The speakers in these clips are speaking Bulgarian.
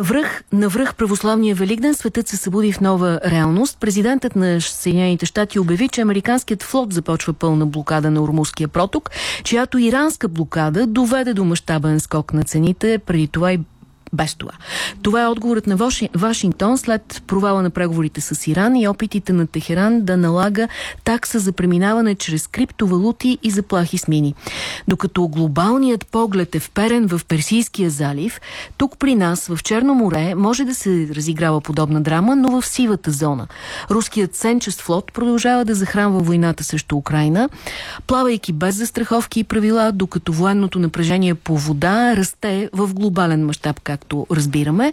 Връх, на връх православния Великден светът се събуди в нова реалност. Президентът на Съединените щати обяви, че американският флот започва пълна блокада на Ормузския проток, чиято иранска блокада доведе до мащабен скок на цените. Преди това и без това. Това е отговорът на Вашингтон след провала на преговорите с Иран и опитите на Техеран да налага такса за преминаване чрез криптовалути и заплахи с мини. Докато глобалният поглед е вперен в Персийския залив, тук при нас, в Черно море, може да се разиграва подобна драма, но в сивата зона. Руският сенчест флот продължава да захранва войната срещу Украина, плавайки без застраховки и правила, докато военното напрежение по вода расте в глобален мащаб, както както разбираме.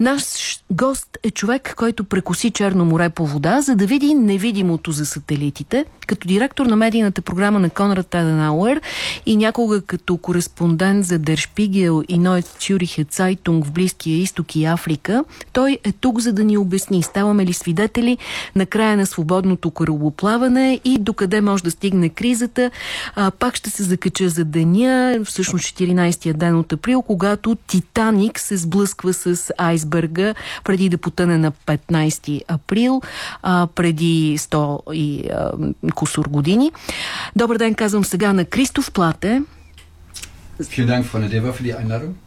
Наш гост е човек, който прекоси Черно море по вода, за да види невидимото за сателитите. Като директор на медийната програма на Конрад Таденауер и някога като кореспондент за Дершпигел и Ноет Цюрихе Цайтунг в Близкия изток и Африка, той е тук за да ни обясни, ставаме ли свидетели на края на свободното корабоплаване и докъде може да стигне кризата. А, пак ще се закача за деня, всъщност 14-я ден от април, когато Титаник се сблъсква с айсберга преди да потъне на 15 април, а, преди 100 и а, кусор години. Добър ден, казвам сега на Кристоф Плате. Vielen Dank.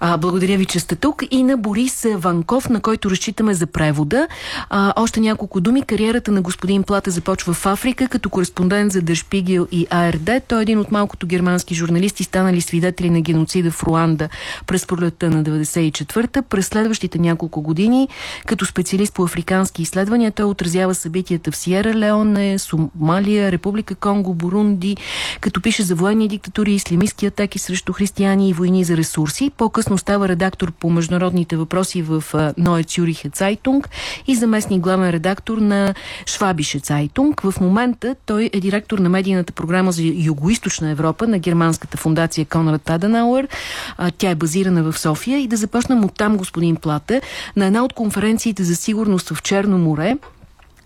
А, благодаря ви, че сте тук. И на Борис Ванков, на който разчитаме за превода. А, още няколко думи. Кариерата на господин Плата започва в Африка, като кореспондент за Дъшпигел и АРД. Той е един от малкото германски журналисти, станали свидетели на геноцида в Руанда през пролетта на 94-та. През следващите няколко години, като специалист по африкански изследвания, той отразява събитията в Сиера Леоне, Сомалия, Република Конго, Бурунди, като пише за военни диктатури, ислямистски атаки срещу християни и войни за ресурси си. По-късно става редактор по международните въпроси в Ное Цюрихе Цайтунг и заместник главен редактор на Швабише Цайтунг. В момента той е директор на медийната програма за Юго-Источна Европа на германската фундация Конрад Таденауер. Тя е базирана в София и да започнем от там, господин Плата, на една от конференциите за сигурност в Черно море,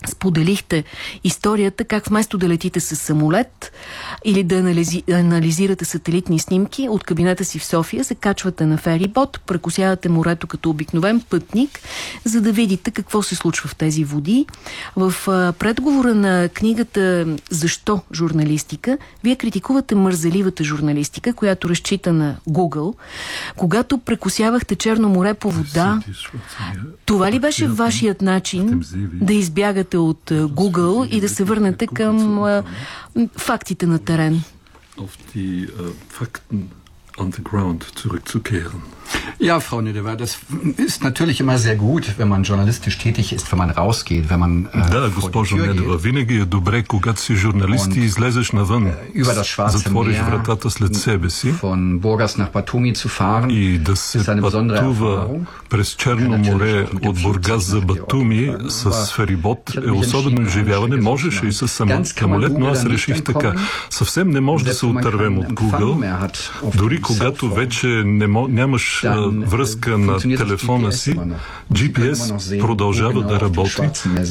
споделихте историята как вместо да летите с самолет или да анализи, анализирате сателитни снимки от кабинета си в София, се качвате на ферибот, прекусявате морето като обикновен пътник, за да видите какво се случва в тези води. В а, предговора на книгата «Защо журналистика» вие критикувате мързеливата журналистика, която разчита на Google. Когато прекусявахте Черно море по вода, това ли беше вашият начин да избягате излезете от Google и да се върнете към фактите на терен? On the ground zurückzukehren. Ja, Frau Nedewer, das ist natürlich immer sehr gut, wenn man journalistisch tätig ist, wenn man rausgeht, wenn man äh, Да, госпожо Недева, винаги е добре, когато си журналист и излезеш навън, затвориш вратата след себе си и да се пътува през Черно море от Бургас за Батуми с ферибот е особено изживяване. Можеше и с самолет, но аз реших така. Съвсем не може да се отървем от Google, дори когато вече не нямаш връзка на телефона си, GPS продължава да работи,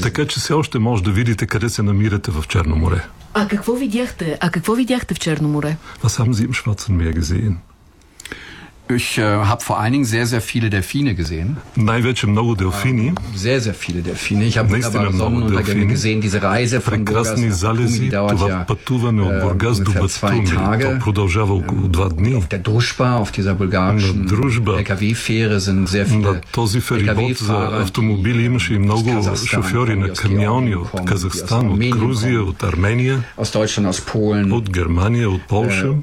така че все още може да видите къде се намирате в Черно море. А какво видяхте? А какво видяхте в Черно море? Im Schwarzen Meer gesehen? Ich äh, habe vor allen Dingen sehr, sehr viele Delfine gesehen. Най-вече много делфини. Sehr, sehr viele Delfine. Ich habe wunderbare Sonnenuntergänge gesehen. Diese Reise von Прекрасни залези. Това пътуване от Бургас до Батуми. То продължава около два дни. Auf der Дружба, auf dieser bulgarischen LKW-Fähre sind sehr viele На този ферибот за автомобили имаше и много шофьори на камиони от Казахстан, от Грузия, от Армения, от Германия, от Полша,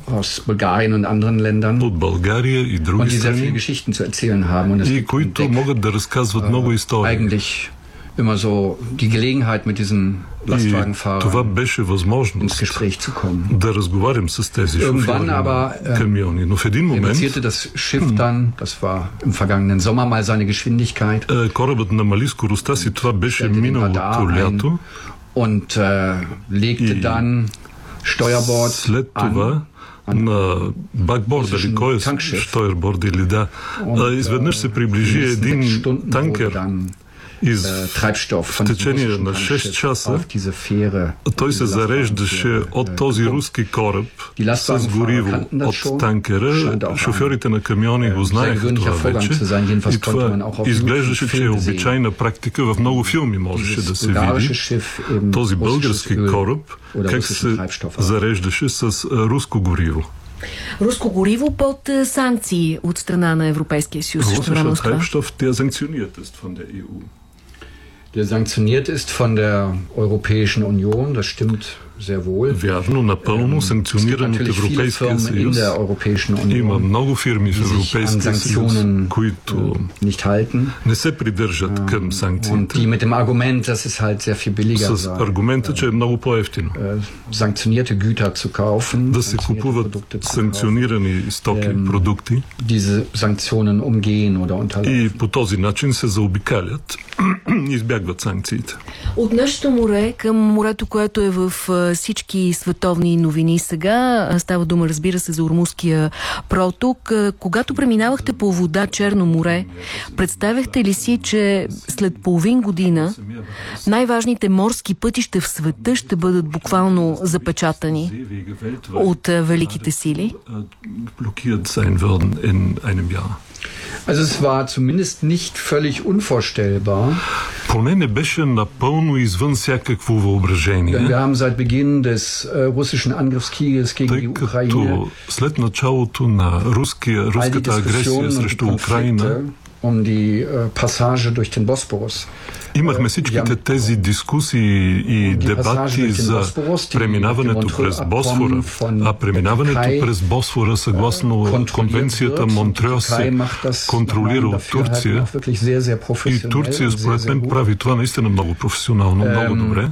от България и други страни, и които могат да разказват много истории. immer so die Gelegenheit mit diesen Lastwagenfahrern това беше възможност да разговарям с тези шофьори на камиони. Но в един момент das Schiff dann, das war im vergangenen Sommer mal seine Geschwindigkeit. корабът намали скоростта си, това беше миналото лято. Und äh, legte dann Steuerbord след това на бакборда или кой е штойерборд или да. Изведнъж се приближи един танкер И в течение на 6 часа той се зареждаше от този руски кораб с гориво от танкера. Шофьорите на камиони го знаеха това вече. И това изглеждаше, че е обичайна практика. В много филми можеше да се види този български кораб как се зареждаше с руско гориво. Руско гориво под санкции от страна на Европейския съюз. Russischer Treibstoff, der sanktioniert ist von der EU. Der sanktioniert ist von der Europäischen Union, das stimmt Вярно, напълно санкциониран от Европейския съюз. Има много фирми в Европейския съюз, които не се придържат към санкциите. С аргумента, че е много по-ефтино. Да се купуват санкционирани стоки, продукти. И по този начин се заобикалят, избягват санкциите. От нашето море към морето, което е в всички световни новини сега. Става дума, разбира се, за Ормуския проток. Когато преминавахте по вода Черно море, представяхте ли си, че след половин година най-важните морски пътища в света ще бъдат буквално запечатани от великите сили? Also es war zumindest nicht völlig unvorstellbar. Поне не беше напълно извън всякакво въображение. Wir haben seit Beginn des russischen Angriffskrieges gegen die Ukraine след началото на руския, руската агресия срещу Украина um die Passage durch den Bosporus. Имахме всичките тези дискусии и дебати за преминаването през Босфора, а преминаването през Босфора съгласно конвенцията Монтрео се контролира от Турция. и Турция според мен прави това наистина много професионално, много добре.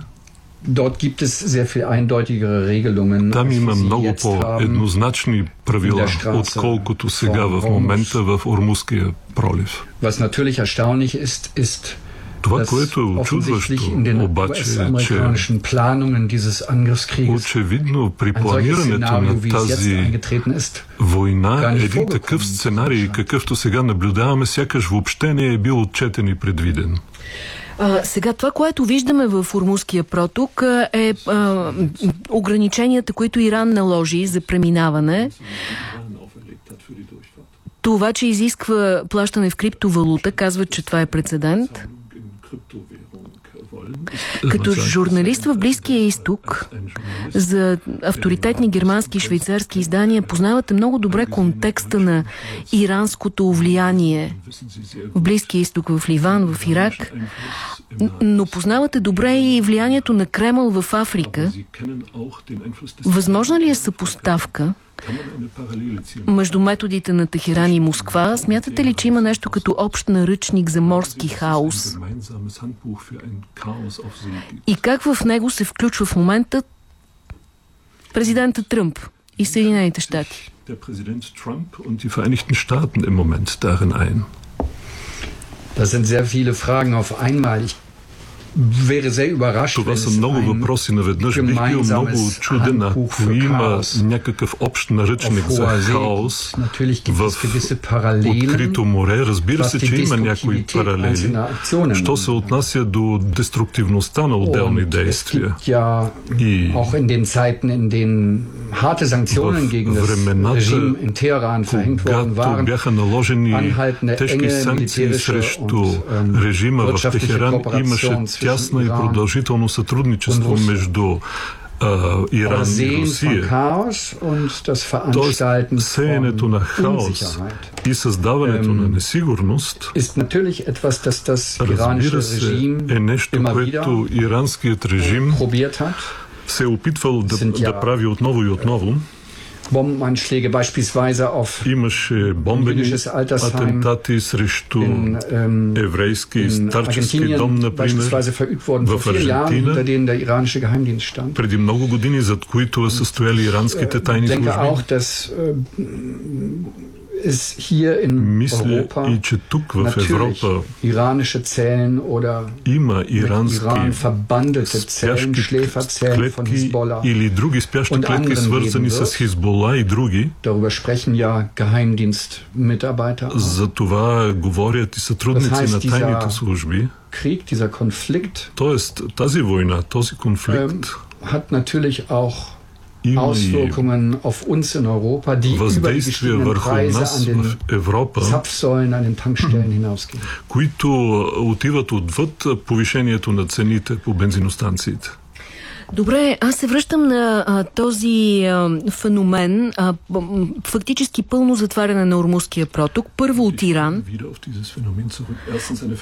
Dort gibt es sehr viel eindeutigere Regelungen. Там има много по-еднозначни правила, отколкото сега в момента в Ормуския пролив. Was natürlich erstaunlich ist, ist това, което е очудващо, обаче е, че очевидно при планирането на тази война един такъв сценарий, какъвто сега наблюдаваме, сякаш въобще не е бил отчетен и предвиден. А, сега това, което виждаме в Ормузския проток е а, ограниченията, които Иран наложи за преминаване. Това, че изисква плащане в криптовалута, казва, че това е прецедент. Като журналист в Близкия изток за авторитетни германски и швейцарски издания познавате много добре контекста на иранското влияние в Близкия изток, в Ливан, в Ирак, но познавате добре и влиянието на Кремъл в Африка. Възможна ли е съпоставка между методите на Техеран и Москва, смятате ли, че има нещо като общ наръчник за морски хаос? И как в него се включва в момента президента Тръмп и Съединените щати? Der Präsident Trump und die Vereinigten Staaten im ein? Das sind sehr viele Fragen auf einmal. Това са много въпроси наведнъж. Бих бил много чуден, ако има някакъв общ наръчник за хаос в открито море. Разбира се, че има някои паралели. Що се отнася до деструктивността на отделни действия. И в времената, когато бяха наложени тежки санкции срещу режима в Техеран, имаше тясно и продължително сътрудничество между Иран и Русия. Тоест, сеенето на хаос и създаването на несигурност, разбира се, е нещо, което иранският режим се е опитвал да, да прави отново и отново. Bombenanschläge beispielsweise auf Имаше бомбени атентати срещу in, ähm, еврейски старчески дом, например, в Аржентина, преди много години, зад които е състояли иранските тайни служби. es hier in Мисля Europa и че тук в Европа iranische Zellen oder има ирански Iran verbandelte Zellen, Schläferzellen von Hezbollah или други спящи клетки, свързани с Хизбола и други. Darüber sprechen ja Geheimdienstmitarbeiter. За това говорят и сътрудници das heißt, на тайните служби. Krieg, dieser Konflikt, Тоест, тази война, този конфликт hat natürlich auch Auswirkungen auf uns in Europa, die über die gestiegenen Preise an den Европа, Zapfsäulen, an den Tankstellen hinausgehen. които отиват отвъд повишението на цените по бензиностанциите. Добре, аз се връщам на а, този а, феномен, а, фактически пълно затваряне на Ормузския проток, първо от Иран,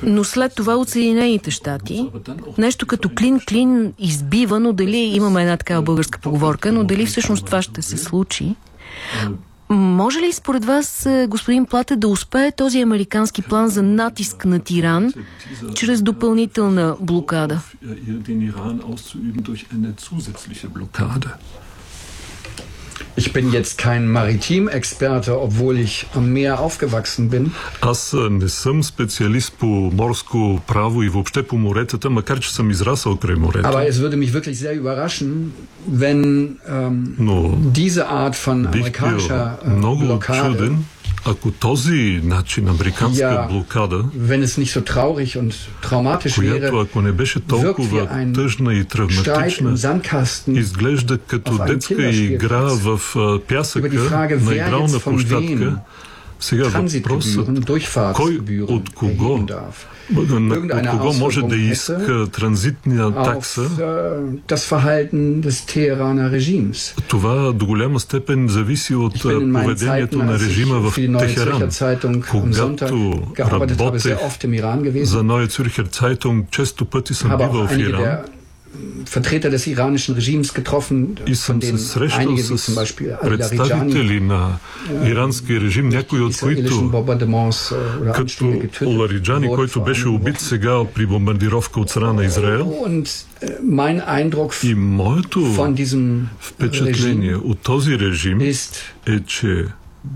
но след това от Съединените щати. Нещо като клин-клин избива, но дали имаме една такава българска поговорка, но дали всъщност това ще се случи? Може ли според вас, е, господин Плате, да успее този американски план за натиск на Иран чрез допълнителна блокада? Ich bin jetzt kein Maritimexperte, obwohl ich am Meer aufgewachsen bin. Аз не съм специалист по морско право и въобще по моретата, макар че съм израсъл край морето. Aber es würde mich wirklich sehr überraschen, wenn ähm, Но diese Art von amerikanischer äh, много Blockade чуден, ако този начин американска ja, блокада, wenn es nicht so traurig und traumatisch която wäre, ако не беше толкова тъжна и травматична, изглежда като детска игра в пясъка на игрална площадка, сега въпросът, кой от кого на кого може да иска транзитна такса? Това до голяма степен зависи от поведението на режима в Техеран. Когато работех за Neue Zürcher Zeitung, често пъти съм бивал в Иран. Vertreter des iranischen Regimes getroffen, von denen einige wie zum Beispiel представители на иранския режим, някои от които като Лариджани, който беше убит сега при бомбардировка от страна на Израел. И моето впечатление от този режим е, че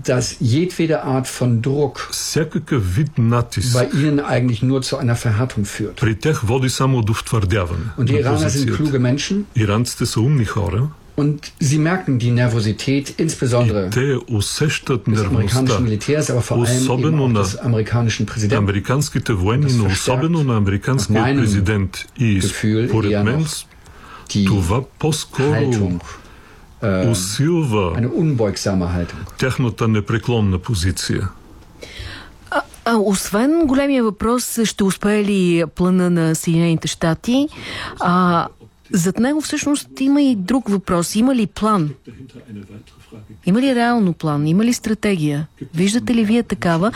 dass jedwede Art von Druck всякакъв вид натиск bei ihnen eigentlich nur zu einer Verhärtung führt. При тях води само до втвърдяване. Und die Iraner sind kluge Menschen. Иранците са умни хора. Und sie merken die Nervosität, insbesondere те усещат des amerikanischen Militärs, aber vor allem eben auch des amerikanischen Präsidenten. Американските военни, но особено на американския президент. И според мен това по-скоро Усилва тяхната непреклонна позиция. А, а освен големия въпрос, ще успее ли плана на Съединените щати, а, зад него всъщност има и друг въпрос. Има ли план? Има ли реално план? Има ли стратегия? Виждате ли вие такава?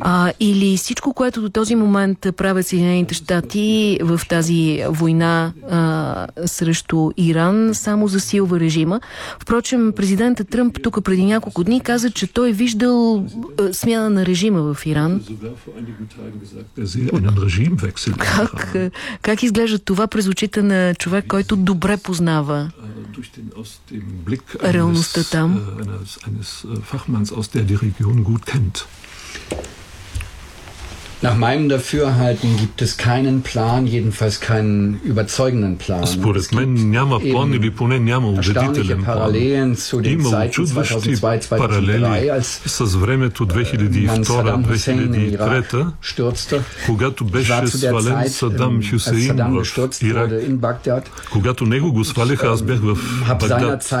А, или всичко, което до този момент правят Съединените щати в тази война а, срещу Иран, само засилва режима? Впрочем, президента Тръмп тук преди няколко дни каза, че той е виждал а, смяна на режима в Иран. Как, как изглежда това през очите на човек, който добре познава реалността там? eines, eines Fachmanns aus der die Region gut kennt. Nach meinem Dafürhalten gibt es keinen Plan, jedenfalls keinen überzeugenden Plan. Според мен няма план или поне няма убедителен план. Има очудващи паралели с времето 2002-2003, когато беше свален Садам Хюсеин в Ирак. Когато него го свалиха, аз бях в Багдад.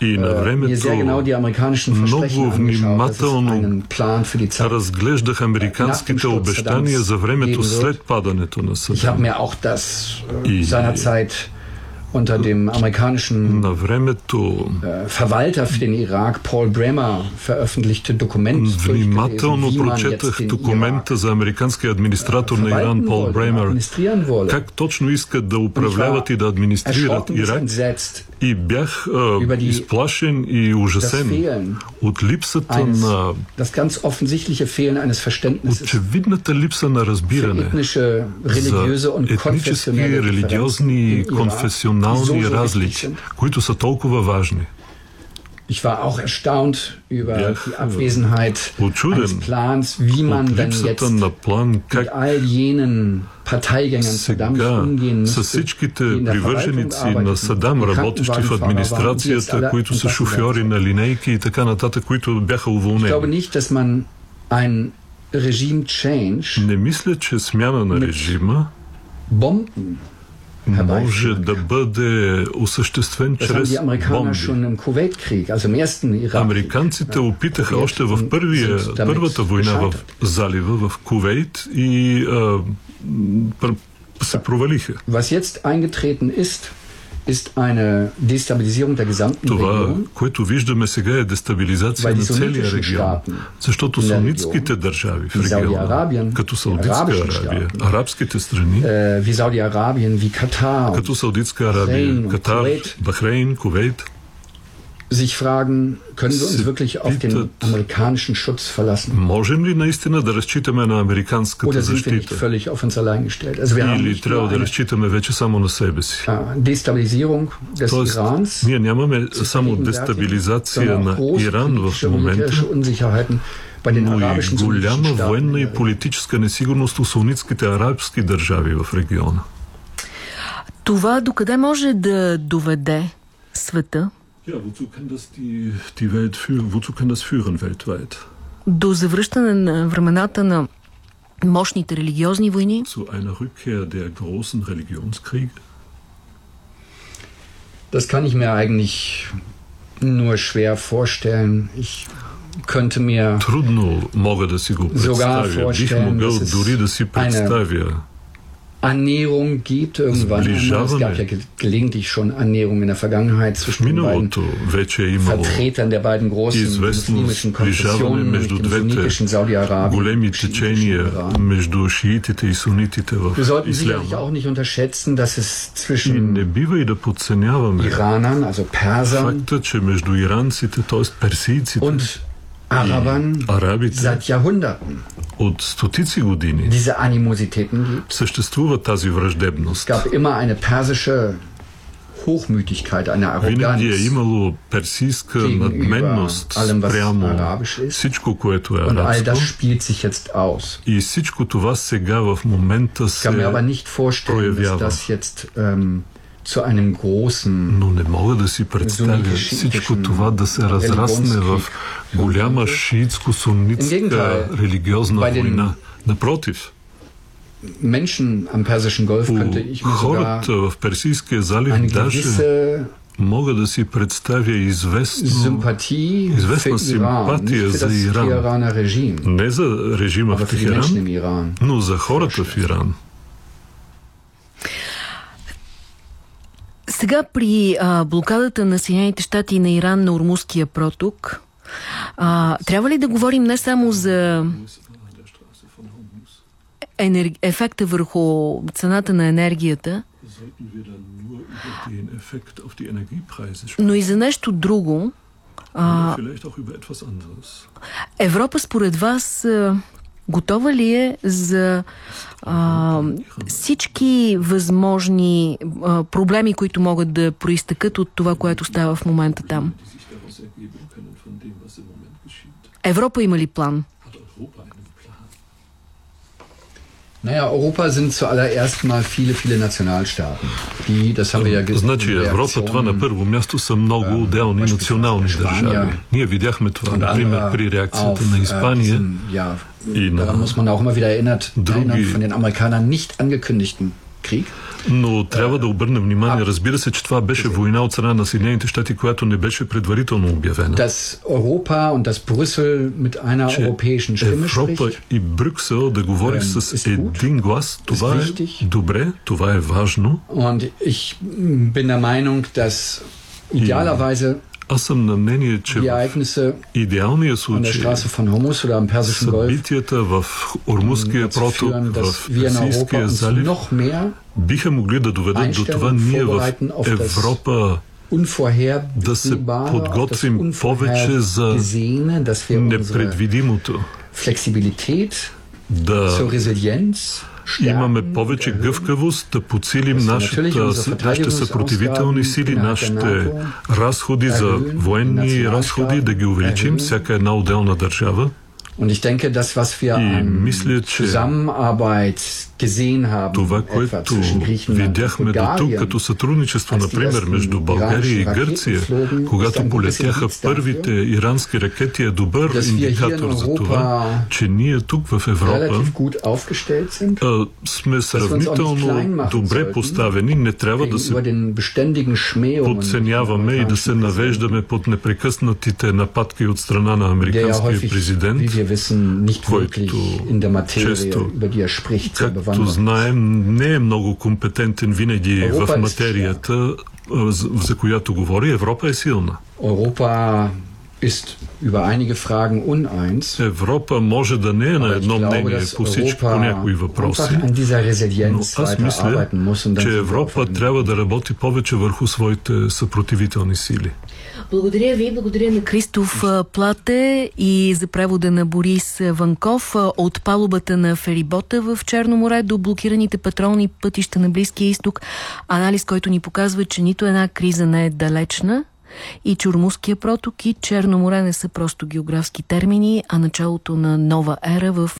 И на времето много внимателно разглеждах американските обещания за времето след падането на съда. И unter dem amerikanischen Verwalter für den Irak, Paul Bremer, veröffentlichte Dokument Внимателно прочетах документа за американския администратор на Иран Пол Бремер, как точно искат да управляват и да администрират Ирак. И бях а, изплашен и ужасен от липсата на очевидната липса на разбиране за етнически, религиозни и конфесионални разлики, които са толкова важни. Ich war auch erstaunt über ja, die Abwesenheit eines Plans, wie man dann jetzt план, mit all jenen с всичките привърженици на Садам, работещи в администрацията, които са шофьори на линейки и така нататък, които бяха уволнени. Не мисля, че смяна на режима може да бъде осъществен чрез бомби. Американците опитаха още в първия, първата война в залива, в Кувейт и а, се провалиха. Това, което виждаме сега е дестабилизация на целия регион. Защото сунитските държави в региона, като Саудитска Арабия, арабските страни, като Саудитска Арабия, Катар, Бахрейн, Кувейт, sich fragen, können wir uns wirklich auf den amerikanischen Schutz verlassen? Можем ли наистина да разчитаме на американската Oder защита? Sind wir nicht völlig auf uns allein gestellt? Also wir Или трябва да разчитаме вече само на себе си? Destabilisierung des Тоест, Irans, ние нямаме само дестабилизация на Иран в момента, но и голяма военна и политическа несигурност у сунитските арабски държави в региона. Това докъде може да доведе света? Ja, wozu kann das die, die Welt führen? Wozu kann das führen weltweit? До завръщане на времената на мощните религиозни войни? Zu einer Rückkehr der großen Religionskriege? Das kann ich mir eigentlich nur schwer vorstellen. Ich könnte mir Трудно мога да си го представя. Бих могъл дори да си представя Annäherung gibt irgendwann. Es gab ja gelegentlich schon Annäherung in der Vergangenheit zwischen den beiden Vertretern der beiden großen muslimischen Konfessionen, dem sunnitischen Saudi-Arabien Wir sollten sicherlich auch nicht unterschätzen, dass es zwischen Iranern, also Persern und Arabern Арабите seit Jahrhunderten от стотици години diese Animositäten gibt. съществува тази враждебност. Es gab immer eine persische Hochmütigkeit, eine Arroganz. Винаги е имало персийска надменност спрямо всичко, което е арабско. all das spielt sich jetzt aus. И всичко това сега в момента се проявява. Dass das jetzt, ähm, zu einem großen Но не мога да си представя всичко това да се разрасне в голяма шиитско-суннитска религиозна война. Напротив, Menschen am Persischen Golf könnte ich mir хората в Персийския залив даже мога да си представя известно, известна симпатия за Иран. Не за режима в Техеран, но за хората в Иран. Сега при а, блокадата на Съединените щати и на Иран на Ормузския проток, а, трябва ли да говорим не само за енер... ефекта върху цената на енергията, но и за нещо друго. А, Европа според вас готова ли е за а, всички възможни а, проблеми, които могат да проистъкат от това, което става в момента там? Европа има ли план? Naja, Europa sind zuallererst mal viele, viele Nationalstaaten. Die, das haben wir ja gesehen. Значи Европа това на първо място са много отделни национални държави. Ние видяхме това, например, при реакцията на Испания и на Daran muss man auch immer wieder erinnert, erinnern von den Amerikanern nicht angekündigten Krieg. Но трябва да обърнем внимание, разбира се, че това беше война от страна на Съединените щати, която не беше предварително обявена. Европа и Брюксел да говори с един глас, това е добре, това е важно. Аз съм на мнение, че в идеалния случай събитията в Ормузския проток, в Персийския залив биха могли да доведат до това ние в Европа да се подготвим повече за непредвидимото. да имаме повече гъвкавост, да подсилим нашите, нашите съпротивителни сили, нашите разходи за военни разходи, да ги увеличим, всяка една отделна държава. Und ich denke, das, was wir an мисля, Zusammenarbeit gesehen haben, това, което видяхме до тук като сътрудничество, например, между България и Гърция, когато полетяха първите ирански ракети, е добър индикатор за това, че ние тук в Европа сме сравнително добре поставени, не трябва да се подценяваме и да се навеждаме под непрекъснатите нападки от страна на американския президент wissen nicht wirklich in der Materie, über die er spricht, sehr bewandert. знаем, не е много компетентен винаги Europa в материята, за която говори. Европа е силна. Europa ist über einige Fragen uneins. Европа може да не е на едно мнение по всички по някои въпроси, но аз мисля, че Европа трябва да работи повече върху своите съпротивителни сили. Благодаря ви, благодаря на Кристоф Плате и за превода на Борис Ванков от палубата на ферибота в Черно море до блокираните патролни пътища на Близкия изток. Анализ, който ни показва, че нито една криза не е далечна, и Чурмуския проток и Черно море не са просто географски термини, а началото на нова ера в